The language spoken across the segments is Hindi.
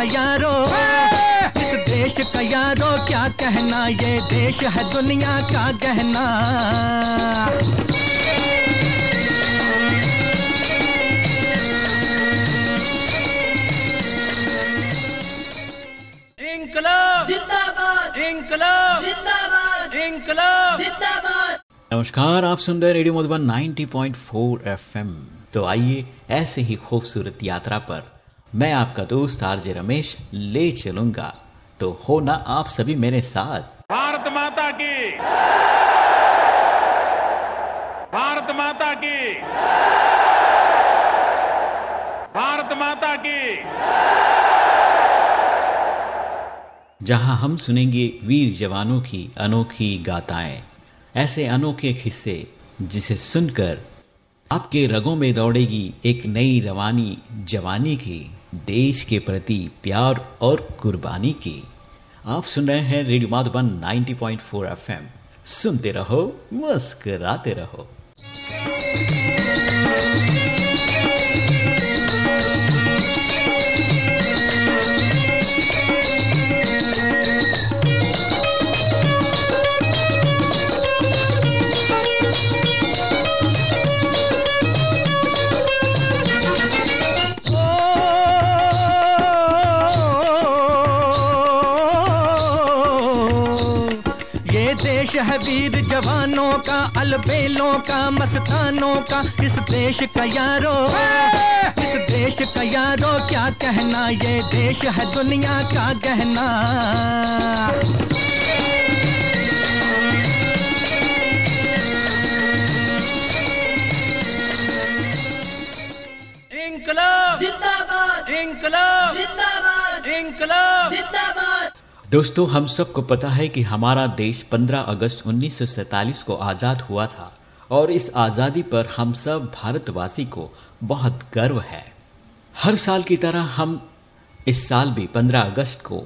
का यारो इस देश का यारो क्या कहना? ये देश है दुनिया का गहना। इंकलाब। जिंदाबाद। इंकलाब। जिंदाबाद। इंकलाब। जिंदाबाद। नमस्कार आप सुन रहे रेडियो मधुबन 90.4 एफएम। तो आइए ऐसे ही खूबसूरत यात्रा पर मैं आपका दोस्त आरजे रमेश ले चलूँगा। तो हो ना आप सभी मेरे साथ। भारत माता की। भारत माता की। भारत माता की। जहाँ हम सुनेंगे वीर जवानों की अनोखी गाथाएँ ऐसे अनोखे किस्से जिसे सुनकर आपके रगों में दौड़ेगी एक नई रवानी जवानी की। देश के प्रति प्यार और कुर्बानी की। आप सुन रहे हैं रेडियो माधुबन 90.4 एफएम। सुनते रहो, मुस्कराते रहो। वीर जवानों का अलबेलों का मस्तानों का इस देश का यारो। इस देश का यारो क्या कहना ये देश है दुनिया का गहना। इंकलाब। जिंदाबाद। इंकलाब। जिंदाबाद। इंकलाब। जिंदाबाद। दोस्तों, हम सबको पता है कि हमारा देश 15 अगस्त 1947 को आज़ाद हुआ था और इस आज़ादी पर हम सब भारतवासी को बहुत गर्व है। हर साल की तरह हम इस साल भी 15 अगस्त को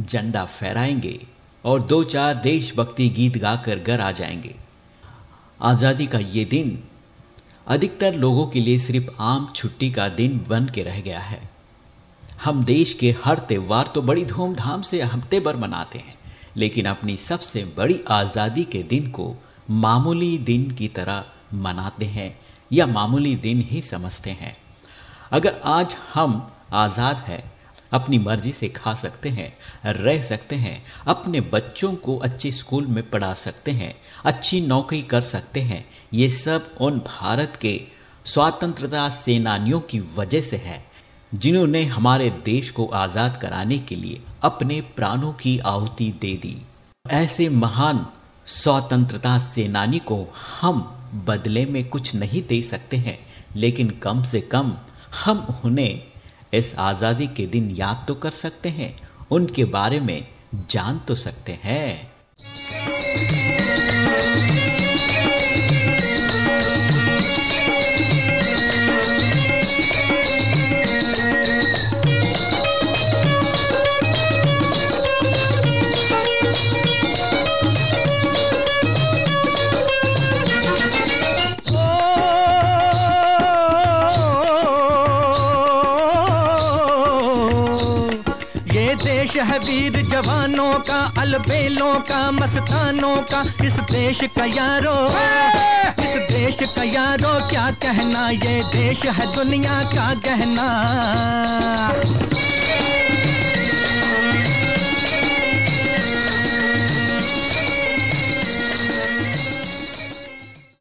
झंडा फहराएँगे और दो चार देशभक्ति गीत गाकर घर आ जाएँगे। आज़ादी का ये दिन अधिकतर लोगों के लिए सिर्फ़ आम छुट्टी का दिन बन के रह गया है। हम देश के हर त्यौहार तो बड़ी धूमधाम से हफ़्ते भर मनाते हैं, लेकिन अपनी सबसे बड़ी आज़ादी के दिन को मामूली दिन की तरह मनाते हैं या मामूली दिन ही समझते हैं। अगर आज हम आज़ाद हैं, अपनी मर्ज़ी से खा सकते हैं, रह सकते हैं, अपने बच्चों को अच्छे स्कूल में पढ़ा सकते हैं, अच्छी नौकरी कर सकते हैं, ये सब उन भारत के स्वतंत्रता सेनानियों की वजह से है। जिन्होंने हमारे देश को आज़ाद कराने के लिए अपने प्राणों की आहुति दे दी। ऐसे महान स्वतंत्रता सेनानी को हम बदले में कुछ नहीं दे सकते हैं, लेकिन कम से कम हम उन्हें इस आज़ादी के दिन याद तो कर सकते हैं, उनके बारे में जान तो सकते हैं। है वीर जवानों का अलबेलों का मस्तानों का इस देश का यारो। इस देश का यारो क्या कहना ये देश है दुनिया का गहना।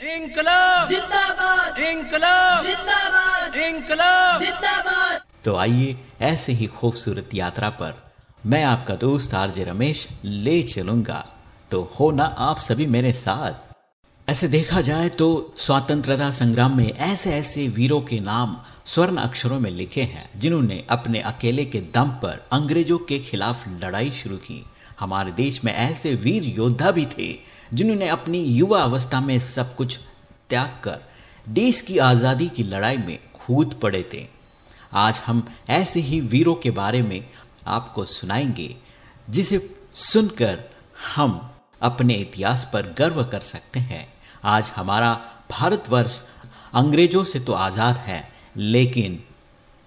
इंकलाब। जिंदाबाद। इंकलाब। जिंदाबाद। इंकलाब। जिंदाबाद। तो आइए ऐसे ही खूबसूरत यात्रा पर मैं आपका दोस्त आरजे रमेश ले चलूँगा। तो हो ना आप सभी मेरे साथ। ऐसे देखा जाए तो स्वतंत्रता संग्राम में ऐसे ऐसे वीरों के नाम स्वर्ण अक्षरों में लिखे हैं, जिन्होंने अपने अकेले के दम पर अंग्रेज़ों के खिलाफ लड़ाई शुरू की। हमारे देश में ऐसे वीर योद्धा भी थे, जिन्होंने अपनी युवा अवस्था में सब कुछ त्याग कर देश की आज़ादी की लड़ाई में कूद पड़े थे। आज हम ऐसे ही वीरों के बारे में आपको सुनाएँगे, जिसे सुनकर हम अपने इतिहास पर गर्व कर सकते हैं। आज हमारा भारतवर्ष अंग्रेज़ों से तो आज़ाद है, लेकिन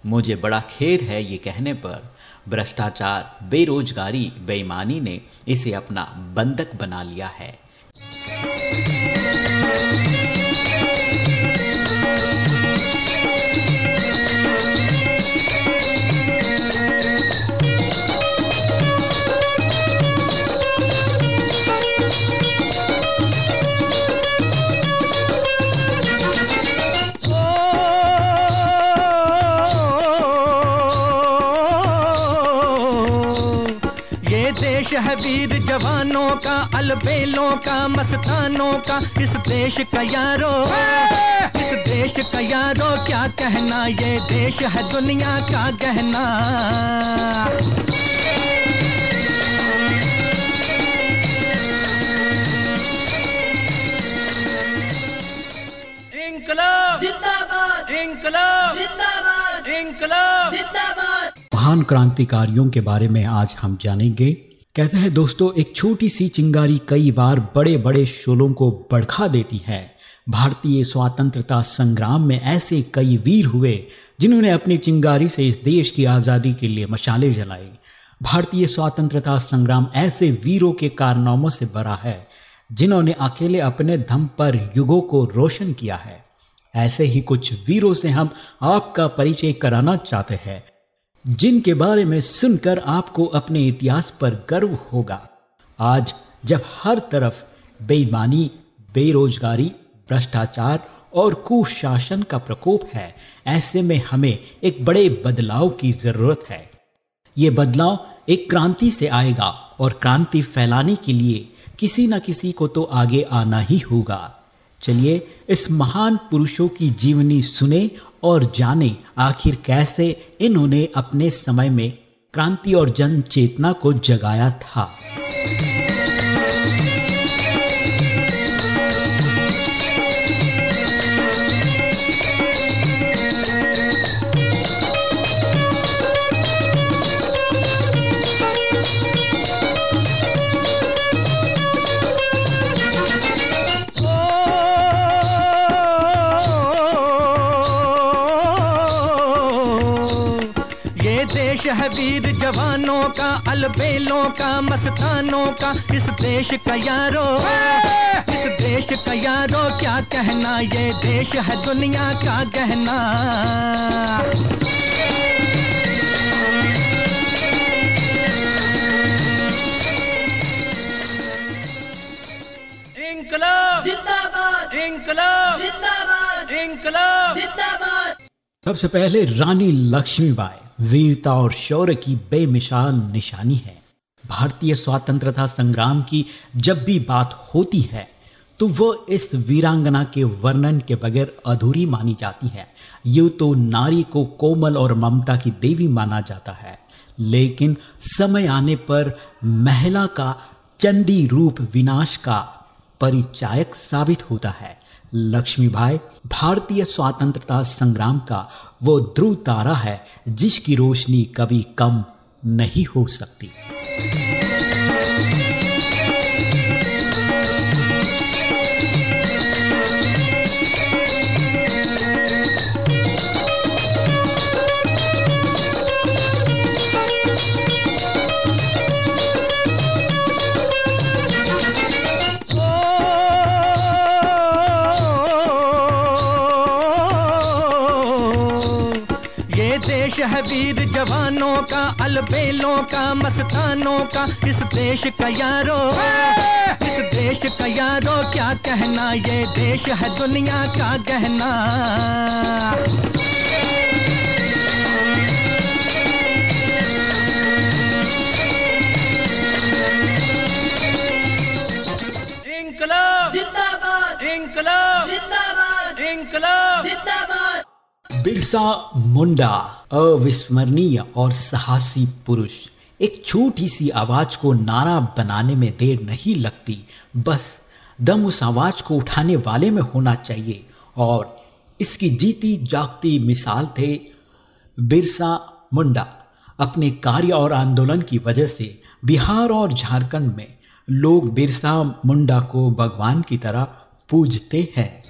मुझे बड़ा खेद है ये कहने पर, भ्रष्टाचार, बेरोजगारी, बेईमानी ने इसे अपना बंधक बना लिया है। वीर जवानों का अलबेलों का मस्तानों का इस देश का यारो। इस देश का यारो क्या कहना ये देश है दुनिया का गहना। इंकलाब। जिंदाबाद। इंकलाब। इंकलाब। महान क्रांतिकारियों के बारे में आज हम जानेंगे। कहते हैं, दोस्तों, एक छोटी सी चिंगारी कई बार बड़े बड़े शोलों को बढ़खा देती है। भारतीय स्वतंत्रता संग्राम में ऐसे कई वीर हुए, जिन्होंने अपनी चिंगारी से इस देश की आज़ादी के लिए मशाले जलाए भारतीय स्वतंत्रता संग्राम ऐसे वीरों के कारनामों से भरा है, जिन्होंने अकेले अपने दम पर युगों को रोशन किया है। ऐसे ही कुछ वीरों से हम आपका परिचय कराना चाहते हैं। जिनके बारे में सुनकर आपको अपने इतिहास पर गर्व होगा। आज जब हर तरफ़ बेईमानी, बेरोजगारी, भ्रष्टाचार और कुशासन का प्रकोप है, ऐसे में हमें एक बड़े बदलाव की ज़रूरत है। ये बदलाव एक क्रांति से आएगा और क्रांति फैलाने के लिए किसी न किसी को तो आगे आना ही होगा। चलिए इस महान पुरुषों की जीवनी सुने और जाने आखिर कैसे इन्होंने अपने समय में क्रांति और जन चेतना को जगाया था। जवानों का अलबेलों का मस्तानों का इस देश का यारो। इस देश का यारो क्या कहना ये देश है दुनिया का गहना। इंकलाब। जिंदाबाद। इंकलाब। जिंदाबाद। सबसे पहले रानी लक्ष्मीबाई, वीरता और शौर्य की बेमिसाल निशानी है। भारतीय स्वतंत्रता संग्राम की जब भी बात होती है तो वो इस वीरांगना के वर्णन के बगैर अधूरी मानी जाती है। यूँ तो नारी को कोमल और ममता की देवी माना जाता है, लेकिन समय आने पर महिला का चंडी रूप विनाश का परिचायक साबित होता है। लक्ष्मीबाई भारतीय स्वतंत्रता संग्राम का वो ध्रुव तारा है जिसकी रोशनी कभी कम नहीं हो सकती। अलबेलों का मस्तानों का इस देश का यारो। इस देश का यारो क्या कहना ये देश है दुनिया का गहना। इंकलाब। जिंदाबाद। इंकलाब। जिंदाबाद। इंकलाब। बिरसा मुंडा, अविस्मरणीय और साहसी पुरुष। एक छोटी सी आवाज़ को नारा बनाने में देर नहीं लगती। बस दम उस आवाज़ को उठाने वाले में होना चाहिए। और इसकी जीती जागती मिसाल थे बिरसा मुंडा। अपने कार्य और आंदोलन की वजह से बिहार और झारखंड में लोग बिरसा मुंडा को भगवान की तरह पूजते हैं।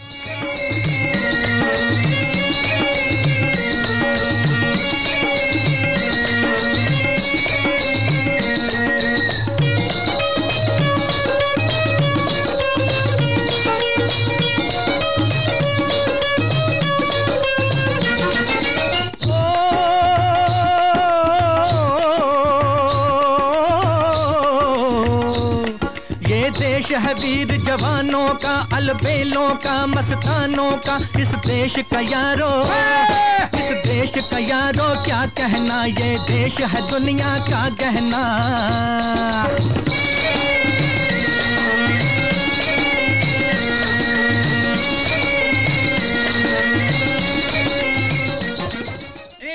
मस्तानों का इस देश का यारो। इस देश का यारो क्या कहना ये देश है दुनिया का गहना?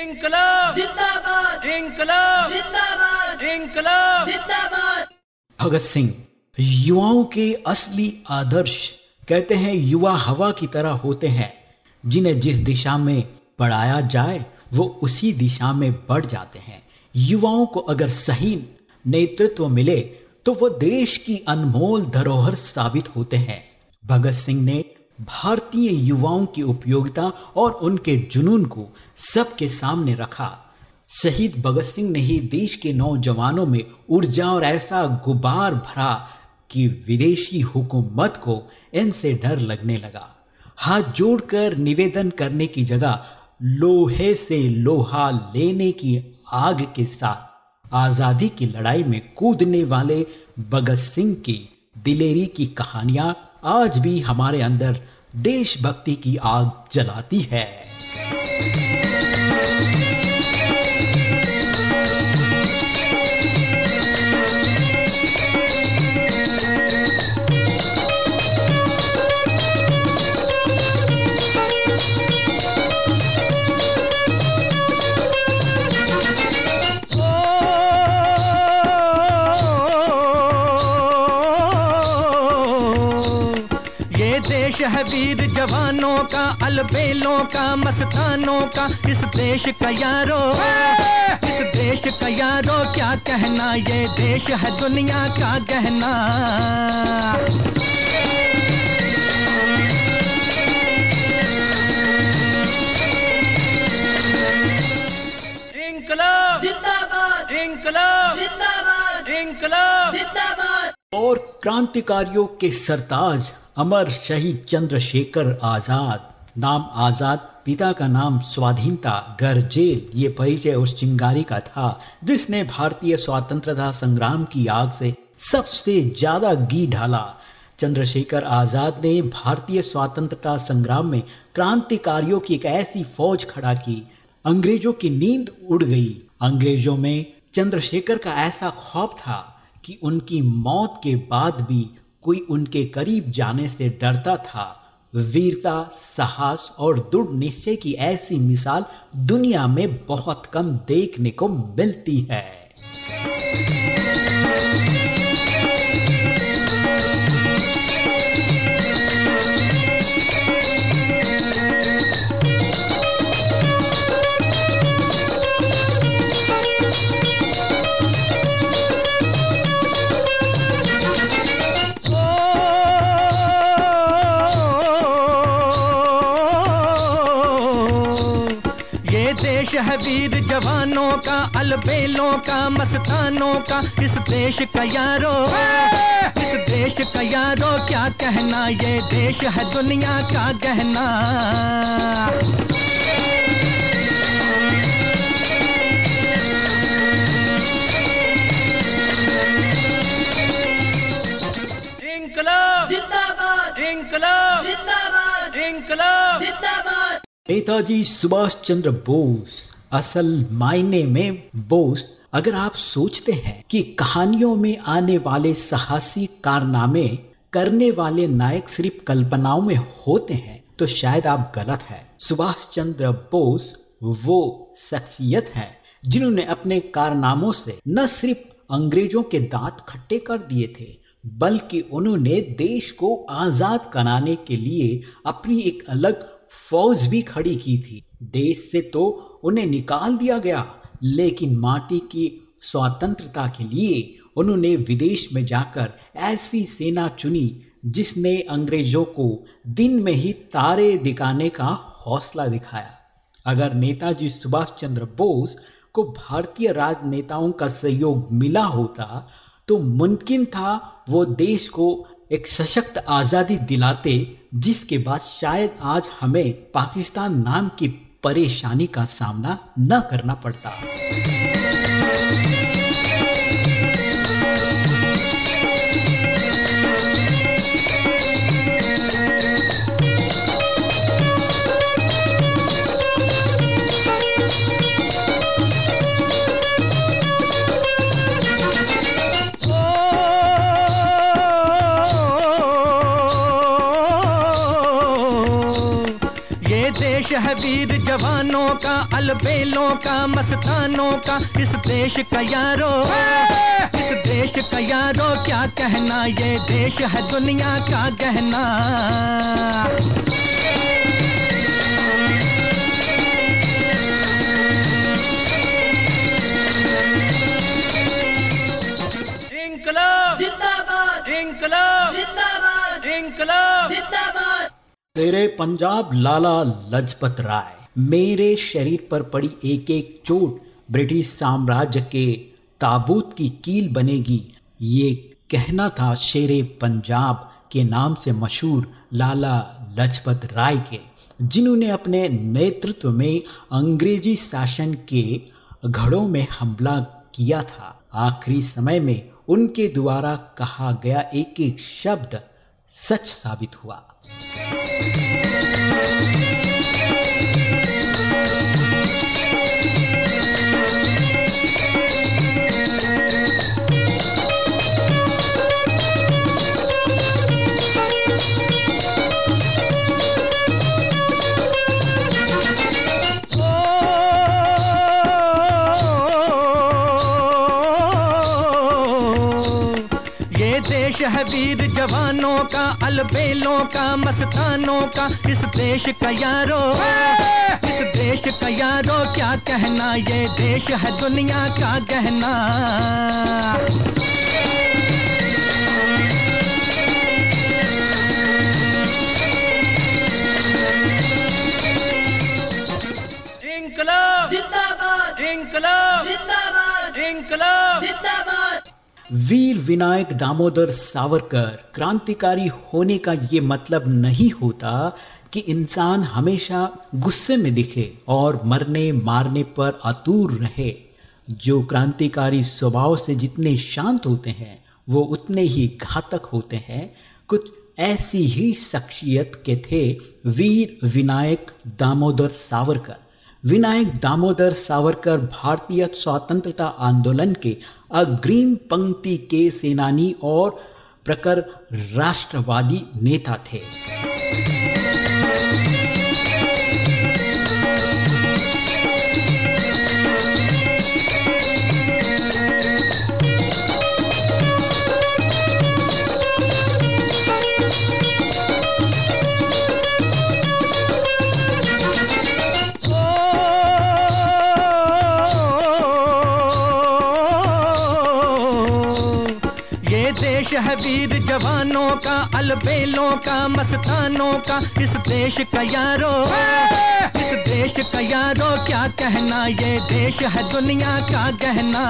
इंकलाब। जिंदाबाद। इंकलाब। जिंदाबाद। इंकलाब। जिंदाबाद। भगत सिंह युवाओं के असली आदर्श कहते हैं, युवा हवा की तरह होते हैं। जिन्हें जिस दिशा में बढ़ाया जाए, वो उसी दिशा में बढ़ जाते हैं। युवाओं को अगर सही नेतृत्व मिले तो वो देश की अनमोल धरोहर साबित होते हैं। भगत सिंह ने भारतीय युवाओं की उपयोगिता और उनके जुनून को सबके सामने रखा। शहीद भगत सिंह ने ही देश के नौजवानों में ऊर्जा और ऐसा गुबार भरा कि विदेशी हुकूमत को इनसे डर लगने लगा। हाथ जोड़कर निवेदन करने की जगह लोहे से लोहा लेने की आग के साथ आज़ादी की लड़ाई में कूदने वाले भगत सिंह की दिलेरी की कहानियाँ आज भी हमारे अंदर देशभक्ति की आग जलाती है। है वीर जवानों का अलबेलों का मस्तानों का इस देश का यारो। इस देश का यारो क्या कहना ये देश है दुनिया का गहना। इंकलाब। जिंदाबाद। इंकलाब। जिंदाबाद। इंकलाब। जिंदाबाद। और क्रांतिकारियों के सरताज। अमर शहीद चंद्रशेखर आज़ाद। नाम आज़ाद, पिता का नाम स्वाधीनता, घर, जेल, ये परिचय उस चिंगारी का था, जिसने भारतीय स्वतंत्रता संग्राम की आग से सबसे ज़्यादा घी ढाला। चंद्रशेखर आज़ाद ने भारतीय स्वतंत्रता संग्राम में क्रांतिकारियों की एक ऐसी फौज खड़ा की। अंग्रेज़ों की नींद उड़ गई। अंग्रेज़ों में चंद्रशेखर का ऐसा खौफ था कि उनकी मौत के बाद भी कोई उनके करीब जाने से डरता था। वीरता, साहस और दृढ़ निश्चय की ऐसी मिसाल दुनिया में बहुत कम देखने को मिलती है। का अलबेलों का मस्तानों का इस देश का यारो। इस देश का यारो क्या कहना ये देश है दुनिया का गहना। इंकलाब। जिंदाबाद। इंकलाब। जिंदाबाद। इंकलाब। नेताजी सुभाष चंद्र बोस असल मायने में बोस, अगर आप सोचते हैं कि कहानियों में आने वाले साहसी कारनामे करने वाले नायक सिर्फ़ कल्पनाओं में होते हैं तो शायद आप गलत है। सुभाष चंद्र बोस वो शख्सियत है, जिन्होंने अपने कारनामों से न सिर्फ़ अंग्रेज़ों के दांत खट्टे कर दिए थे, बल्कि उन्होंने देश को आज़ाद कराने के लिए अपनी एक अलग फौज भी खड़ी की थी। देश से तो उन्हें निकाल दिया गया। लेकिन माटी की स्वतंत्रता के लिए उन्होंने विदेश में जाकर ऐसी सेना चुनी, जिसने अंग्रेज़ों को दिन में ही तारे दिखाने का हौसला दिखाया। अगर नेताजी सुभाष चंद्र बोस को भारतीय राजनेताओं का सहयोग मिला होता तो मुमकिन था वो देश को एक सशक्त आज़ादी दिलाते, जिसके बाद शायद आज हमें पाकिस्तान नाम की परेशानी का सामना न करना पड़ता। अलबेलों का मस्तानों का इस देश का यारो। इस देश का यारो क्या कहना ये देश है दुनिया का गहना। इंकलाब। जिंदाबाद। इंकलाब। जिंदाबाद। इंकलाब। जिंदाबाद। तेरे पंजाब लाला लजपत राय। मेरे शरीर पर पड़ी एक एक चोट ब्रिटिश साम्राज्य के ताबूत की कील बनेगी। ये कहना था शेरे पंजाब के नाम से मशहूर लाला लजपत राय के, जिन्होंने अपने नेतृत्व में अंग्रेज़ी शासन के घड़ों में हमला किया था। आखिरी समय में उनके द्वारा कहा गया एक एक शब्द सच साबित हुआ। अलबेलों का मस्तानों का इस देश का यारो। इस देश का यारो क्या कहना ये देश है दुनिया का गहना। इंकलाब। जिंदाबाद। इंकलाब। जिंदाबाद। वीर विनायक दामोदर सावरकर क्रांतिकारी होने का ये मतलब नहीं होता कि इंसान हमेशा गुस्से में दिखे और मरने मारने पर अतूर रहे। जो क्रांतिकारी स्वभाव से जितने शांत होते हैं, वो उतने ही घातक होते हैं। कुछ ऐसी ही शख्सियत के थे वीर विनायक दामोदर सावरकर। विनायक दामोदर सावरकर भारतीय स्वतंत्रता आंदोलन के अग्रिम पंक्ति के सेनानी और प्रकर राष्ट्रवादी नेता थे। का अलबेलों का मस्तानों का इस देश का यारो। इस देश का यारो क्या कहना ये देश है दुनिया का गहना।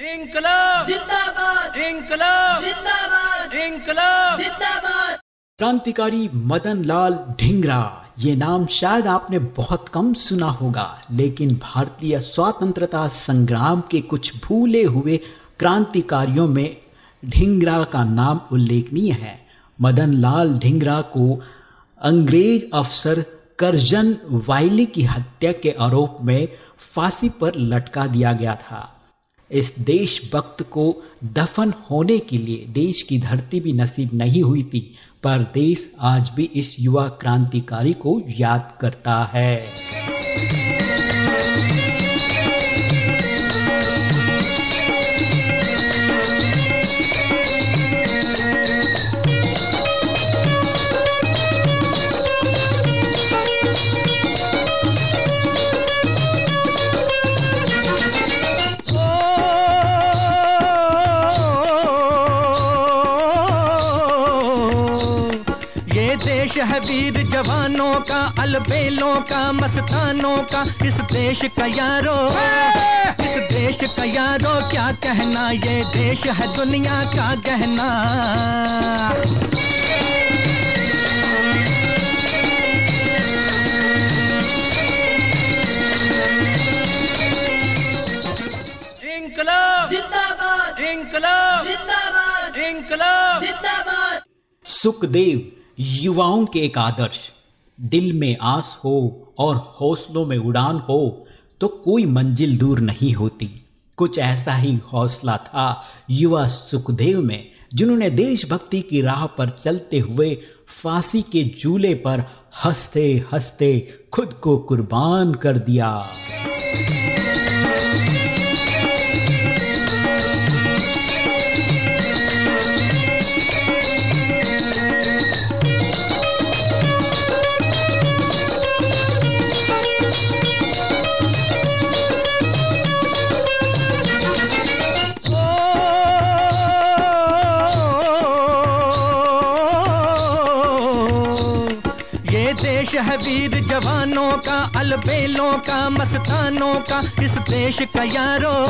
इंकलाब। जिंदाबाद। इंकलाब। जिंदाबाद। इंकलाब। जिंदाबाद। क्रांतिकारी मदन लाल ढींगरा। ये नाम शायद आपने बहुत कम सुना होगा, लेकिन भारतीय स्वतंत्रता संग्राम के कुछ भूले हुए क्रांतिकारियों में ढींगरा का नाम उल्लेखनीय है। मदन लाल ढींगरा को अंग्रेज़ अफसर करजन वाइली की हत्या के आरोप में फांसी पर लटका दिया गया था। इस देशभक्त को दफन होने के लिए देश की धरती भी नसीब नहीं हुई थी, पर देश आज भी इस युवा क्रांतिकारी को याद करता है। जवानों का अलबेलों का मस्तानों का इस देश का यारो। इस देश का यारो क्या कहना ये देश है दुनिया का गहना। इंकलाब। जिंदाबाद। इंकलाब। जिंदाबाद। इंकलाब। जिंदाबाद। सुखदेव युवाओं के एक आदर्श। दिल में आस हो और हौसलों में उड़ान हो तो कोई मंजिल दूर नहीं होती। कुछ ऐसा ही हौसला था युवा सुखदेव में, जिन्होंने देशभक्ति की राह पर चलते हुए फांसी के झूले पर हँसते हँसते खुद को कुर्बान कर दिया। अलबेलों का मस्तानों का इस देश का यारो।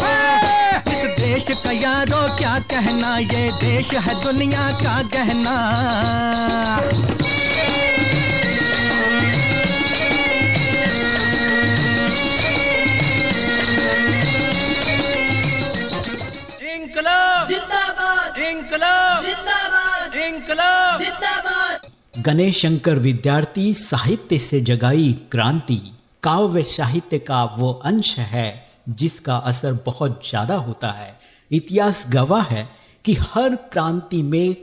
इस देश का यारो क्या कहना ये देश है दुनिया का गहना। इंकलाब। जिंदाबाद। इंकलाब। जिंदाबाद। इंकलाब। जिंदाबाद। गणेश शंकर विद्यार्थी साहित्य से जगाई क्रांति। काव्य साहित्य का वो अंश है जिसका असर बहुत ज़्यादा होता है। इतिहास गवाह है कि हर क्रांति में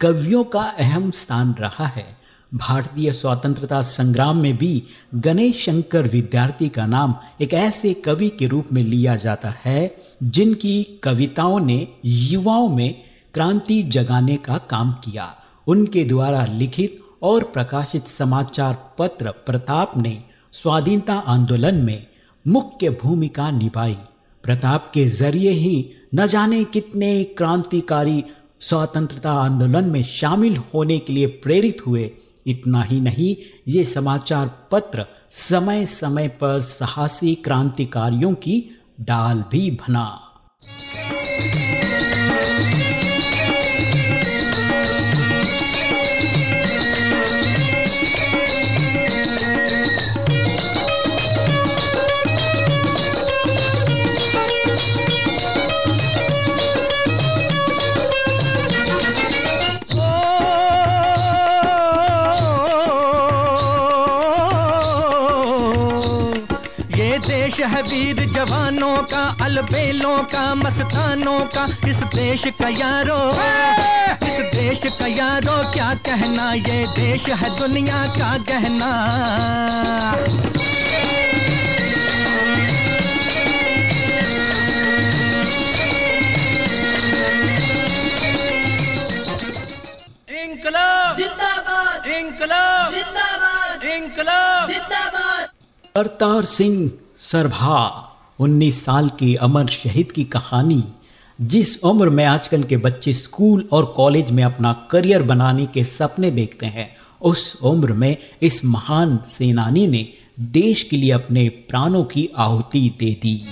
कवियों का अहम स्थान रहा है। भारतीय स्वतंत्रता संग्राम में भी गणेश शंकर विद्यार्थी का नाम एक ऐसे कवि के रूप में लिया जाता है, जिनकी कविताओं ने युवाओं में क्रांति जगाने का काम किया। उनके द्वारा लिखित और प्रकाशित समाचार पत्र प्रताप ने स्वाधीनता आंदोलन में मुख्य भूमिका निभाई। प्रताप के ज़रिए ही न जाने कितने क्रांतिकारी स्वतंत्रता आंदोलन में शामिल होने के लिए प्रेरित हुए। इतना ही नहीं, ये समाचार पत्र समय समय पर साहसी क्रांतिकारियों की डाल भी बना। जवानों का अलबेलों का मस्तानों का इस देश का यारो। इस देश का यारो क्या कहना ये देश है दुनिया का गहना? इंकलाब। जिंदाबाद। इंकलाब। जिंदाबाद। इंकलाब। जिंदाबाद। करतार सिंह सरभा। 19 साल के अमर शहीद की कहानी, जिस उम्र में आजकल के बच्चे स्कूल और कॉलेज में अपना करियर बनाने के सपने देखते हैं, उस उम्र में इस महान सेनानी ने देश के लिए अपने प्राणों की आहुति दे दी।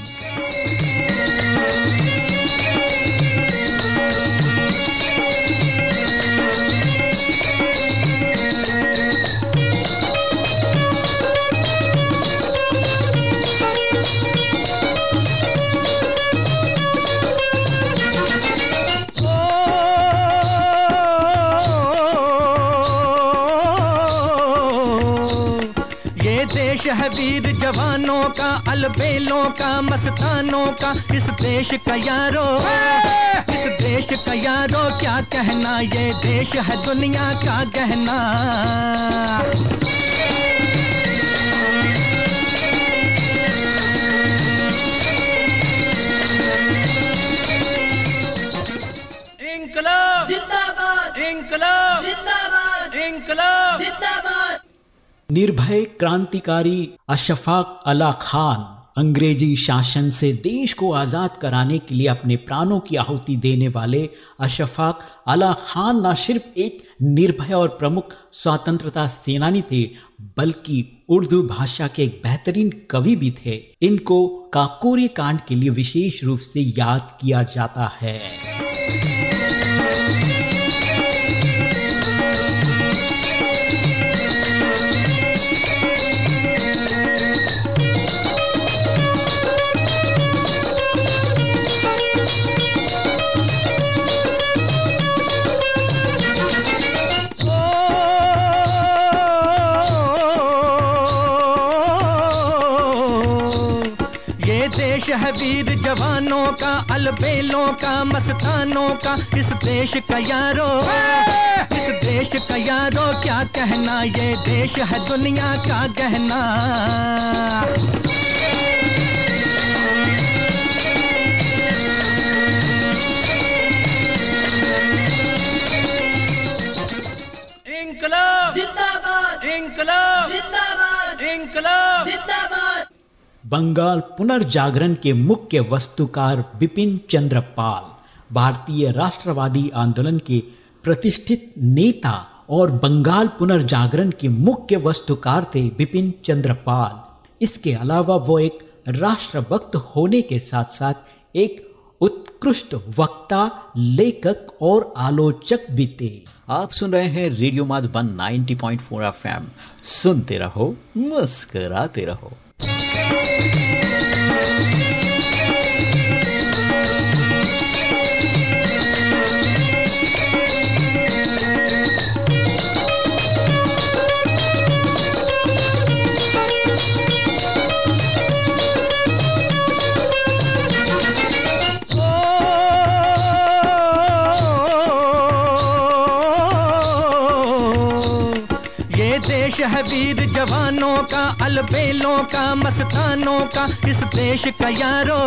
का अलबेलों का मस्तानों का इस देश का यारो। इस देश का यारो क्या कहना ये देश है दुनिया का गहना। निर्भय क्रांतिकारी अशफाक अला खान अंग्रेज़ी शासन से देश को आज़ाद कराने के लिए अपने प्राणों की आहुति देने वाले अशफाक अला खान न सिर्फ़ एक निर्भय और प्रमुख स्वतंत्रता सेनानी थे, बल्कि उर्दू भाषा के एक बेहतरीन कवि भी थे। इनको काकोरी कांड के लिए विशेष रूप से याद किया जाता है। वीर जवानों का अलबेलों का मस्तानों का इस देश का यारो। इस देश का यारो क्या कहना ये देश है दुनिया का गहना। इंकलाब। जिंदाबाद। इंकलाब। जिंदाबाद। इंकलाब। बंगाल पुनर्जागरण के मुख्य वस्तुकार बिपिन चंद्र पाल भारतीय राष्ट्रवादी आंदोलन के प्रतिष्ठित नेता और बंगाल पुनर्जागरण के मुख्य वस्तुकार थे बिपिन चंद्र पाल इसके अलावा वो एक राष्ट्रभक्त होने के साथ साथ एक उत्कृष्ट वक्ता, लेखक और आलोचक भी थे। आप सुन रहे हैं रेडियो माधुबन 90.4 एफएम। सुनते रहो, मुस्कराते रहो। ये जवानों का, अलबेलों का, मस्तानों का, इस देश का यारो।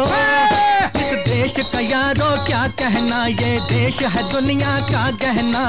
इस देश का यारो, क्या कहना? ये देश है दुनिया का गहना।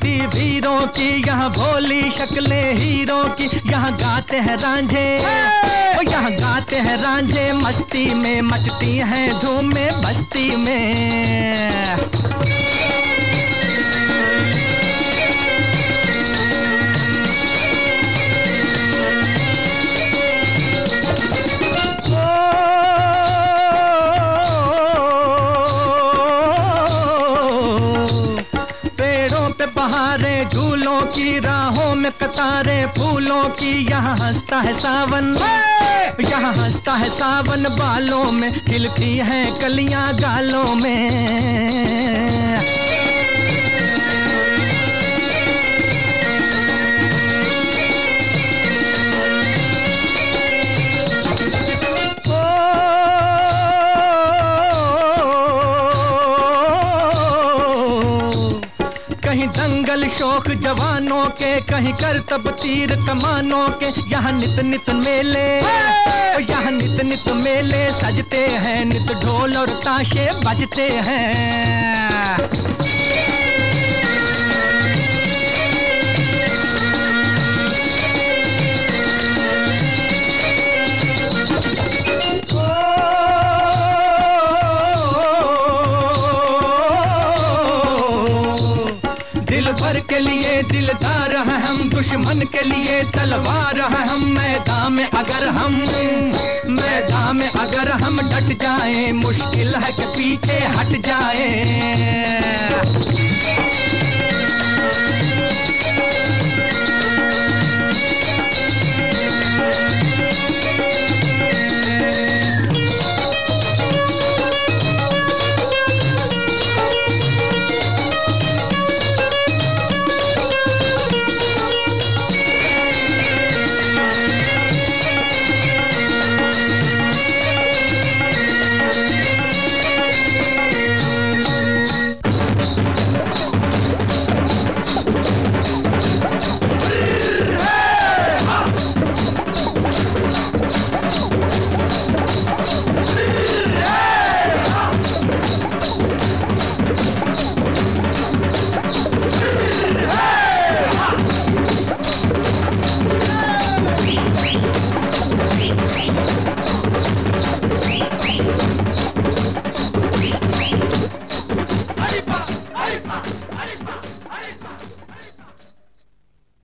चौड़ी वीरों की यहाँ भोली शक्लें हीरों की यहाँ गाते हैं रांझे। यहाँ गाते हैं रांझे मस्ती में मचती हैं धूम में बस्ती में। बहारे झूलों की राहों में कतारे फूलों की यहाँ हंसता है सावन। यहाँ हंसता है सावन बालों में खिलती है कलियाँ गालों में। शौक जवानों के कहीं कर तब तीर कमानों के। यहाँ नित नित मेले यहाँ नित नित मेले। सजते हैं नित ढोल और ताशे बजते हैं। दिलदार है हम, दुश्मन के लिए तलवार है हम। मैदान में अगर हम, मैदान में अगर हम डट जाए, मुश्किल है कि पीछे हट जाए।